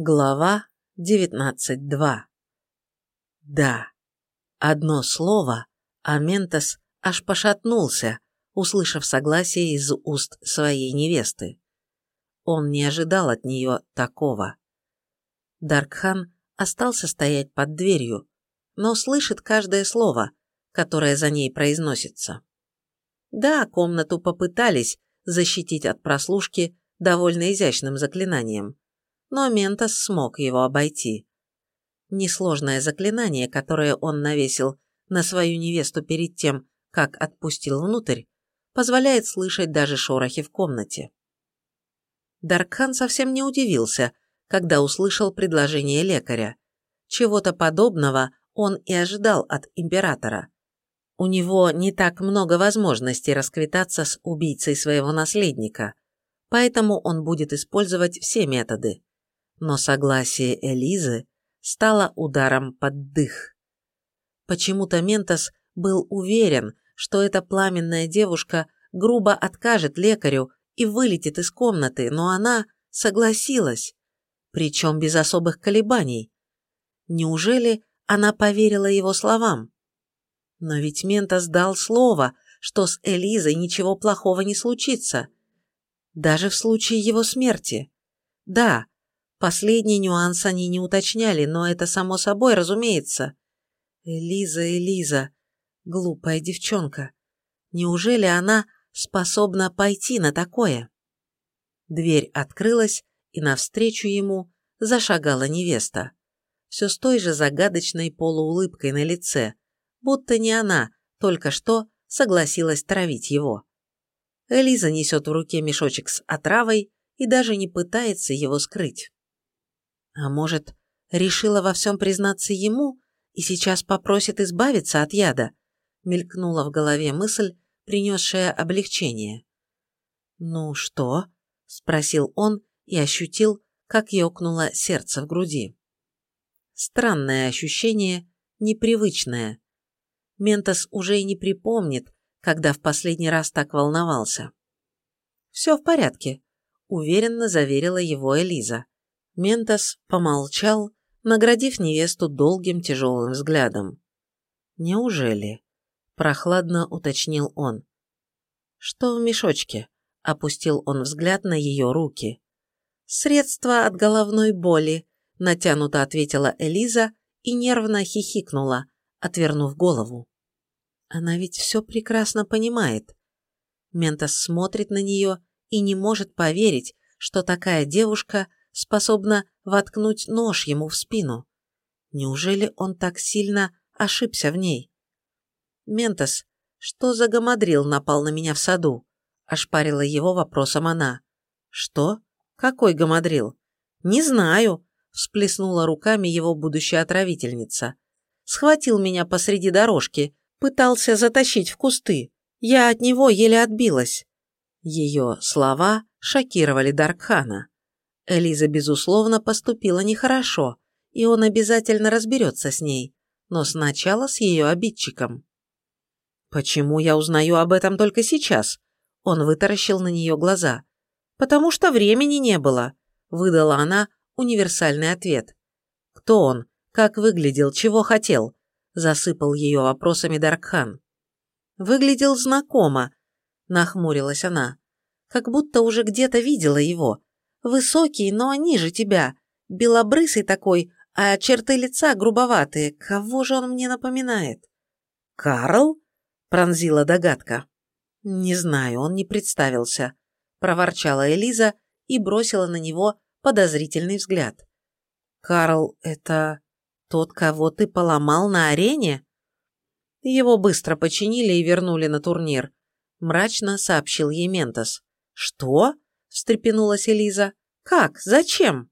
Глава 19.2 Да, одно слово, а Ментос аж пошатнулся, услышав согласие из уст своей невесты. Он не ожидал от нее такого. Даркхан остался стоять под дверью, но слышит каждое слово, которое за ней произносится. Да, комнату попытались защитить от прослушки довольно изящным заклинанием, но Ментос смог его обойти. Несложное заклинание, которое он навесил на свою невесту перед тем, как отпустил внутрь, позволяет слышать даже шорохи в комнате. Даркхан совсем не удивился, когда услышал предложение лекаря. Чего-то подобного он и ожидал от императора. У него не так много возможностей расквитаться с убийцей своего наследника, поэтому он будет использовать все методы но согласие Элизы стало ударом под дых. Почему-то Ментос был уверен, что эта пламенная девушка грубо откажет лекарю и вылетит из комнаты, но она согласилась, причем без особых колебаний. Неужели она поверила его словам? Но ведь Ментос дал слово, что с Элизой ничего плохого не случится, даже в случае его смерти. Да, Последний нюанс они не уточняли, но это само собой разумеется. Элиза, Элиза, глупая девчонка. Неужели она способна пойти на такое? Дверь открылась, и навстречу ему зашагала невеста. Все с той же загадочной полуулыбкой на лице, будто не она только что согласилась травить его. Элиза несет в руке мешочек с отравой и даже не пытается его скрыть. А может, решила во всем признаться ему и сейчас попросит избавиться от яда? Мелькнула в голове мысль, принесшая облегчение. «Ну что?» – спросил он и ощутил, как ёкнуло сердце в груди. Странное ощущение, непривычное. Ментос уже и не припомнит, когда в последний раз так волновался. «Все в порядке», – уверенно заверила его Элиза. Ментос помолчал, наградив невесту долгим тяжелым взглядом. «Неужели?» – прохладно уточнил он. «Что в мешочке?» – опустил он взгляд на ее руки. «Средство от головной боли», – натянуто ответила Элиза и нервно хихикнула, отвернув голову. Она ведь все прекрасно понимает. Ментос смотрит на нее и не может поверить, что такая девушка способна воткнуть нож ему в спину. Неужели он так сильно ошибся в ней? «Ментос, что за гамадрил напал на меня в саду?» – ошпарила его вопросом она. «Что? Какой гамадрил?» «Не знаю», – всплеснула руками его будущая отравительница. «Схватил меня посреди дорожки, пытался затащить в кусты. Я от него еле отбилась». Ее слова шокировали Даркхана. Элиза, безусловно, поступила нехорошо, и он обязательно разберется с ней, но сначала с ее обидчиком. «Почему я узнаю об этом только сейчас?» Он вытаращил на нее глаза. «Потому что времени не было», – выдала она универсальный ответ. «Кто он? Как выглядел? Чего хотел?» – засыпал ее вопросами Даркхан. «Выглядел знакомо», – нахмурилась она. «Как будто уже где-то видела его, Высокий, но ниже тебя. Белобрысый такой, а черты лица грубоватые. Кого же он мне напоминает? Карл? Пронзила догадка. Не знаю, он не представился. Проворчала Элиза и бросила на него подозрительный взгляд. Карл – это тот, кого ты поломал на арене? Его быстро починили и вернули на турнир. Мрачно сообщил ей Ментос. Что? – встрепенулась Элиза. «Как? Зачем?»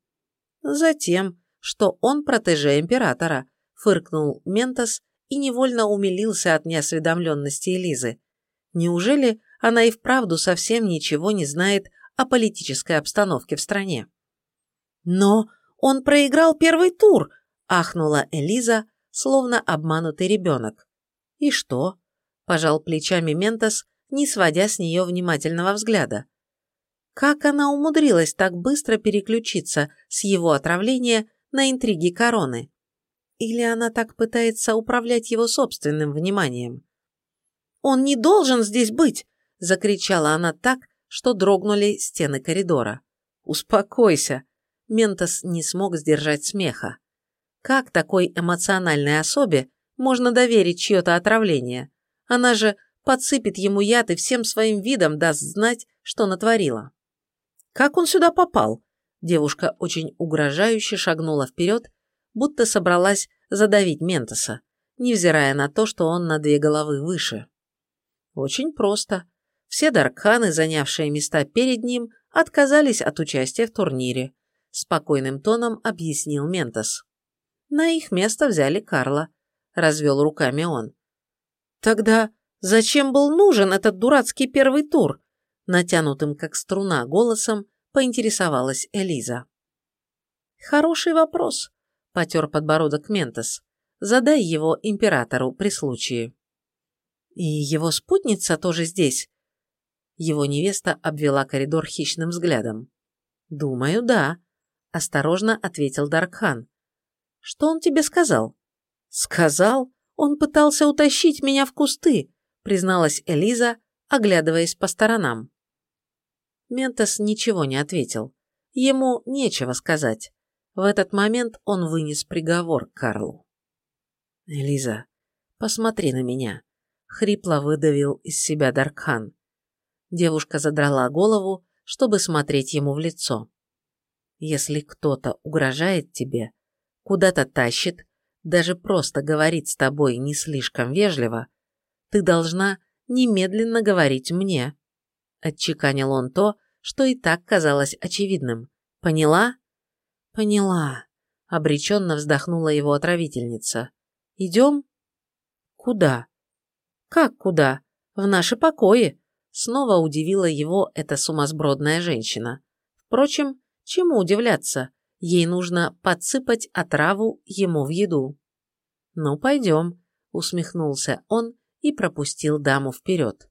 «Затем, что он протеже императора», – фыркнул Ментос и невольно умилился от неосведомленности Элизы. Неужели она и вправду совсем ничего не знает о политической обстановке в стране? «Но он проиграл первый тур!» – ахнула Элиза, словно обманутый ребенок. «И что?» – пожал плечами Ментос, не сводя с нее внимательного взгляда. Как она умудрилась так быстро переключиться с его отравления на интриги короны? Или она так пытается управлять его собственным вниманием? «Он не должен здесь быть!» – закричала она так, что дрогнули стены коридора. «Успокойся!» – Ментос не смог сдержать смеха. Как такой эмоциональной особе можно доверить чье-то отравление? Она же подсыпет ему яд и всем своим видом даст знать, что натворила. «Как он сюда попал?» Девушка очень угрожающе шагнула вперед, будто собралась задавить Ментоса, невзирая на то, что он на две головы выше. Очень просто. Все Даркханы, занявшие места перед ним, отказались от участия в турнире. Спокойным тоном объяснил Ментос. На их место взяли Карла. Развел руками он. Тогда зачем был нужен этот дурацкий первый тур? Натянутым как струна голосом поинтересовалась Элиза. Хороший вопрос, потер подбородок Ментос. Задай его императору при случае. И его спутница тоже здесь? Его невеста обвела коридор хищным взглядом. Думаю, да, осторожно ответил Даркхан. Что он тебе сказал? Сказал? Он пытался утащить меня в кусты, призналась Элиза, оглядываясь по сторонам. Ментос ничего не ответил. Ему нечего сказать. В этот момент он вынес приговор Карлу. «Элиза, посмотри на меня», — хрипло выдавил из себя Даркхан. Девушка задрала голову, чтобы смотреть ему в лицо. «Если кто-то угрожает тебе, куда-то тащит, даже просто говорит с тобой не слишком вежливо, ты должна немедленно говорить мне», — отчеканил он то, что и так казалось очевидным. «Поняла?» «Поняла», — обреченно вздохнула его отравительница. «Идем?» «Куда?» «Как куда? В наши покои», — снова удивила его эта сумасбродная женщина. Впрочем, чему удивляться? Ей нужно подсыпать отраву ему в еду. «Ну, пойдем», — усмехнулся он и пропустил даму вперед.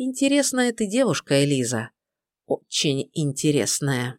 «Интересная ты девушка, Элиза. Очень интересная».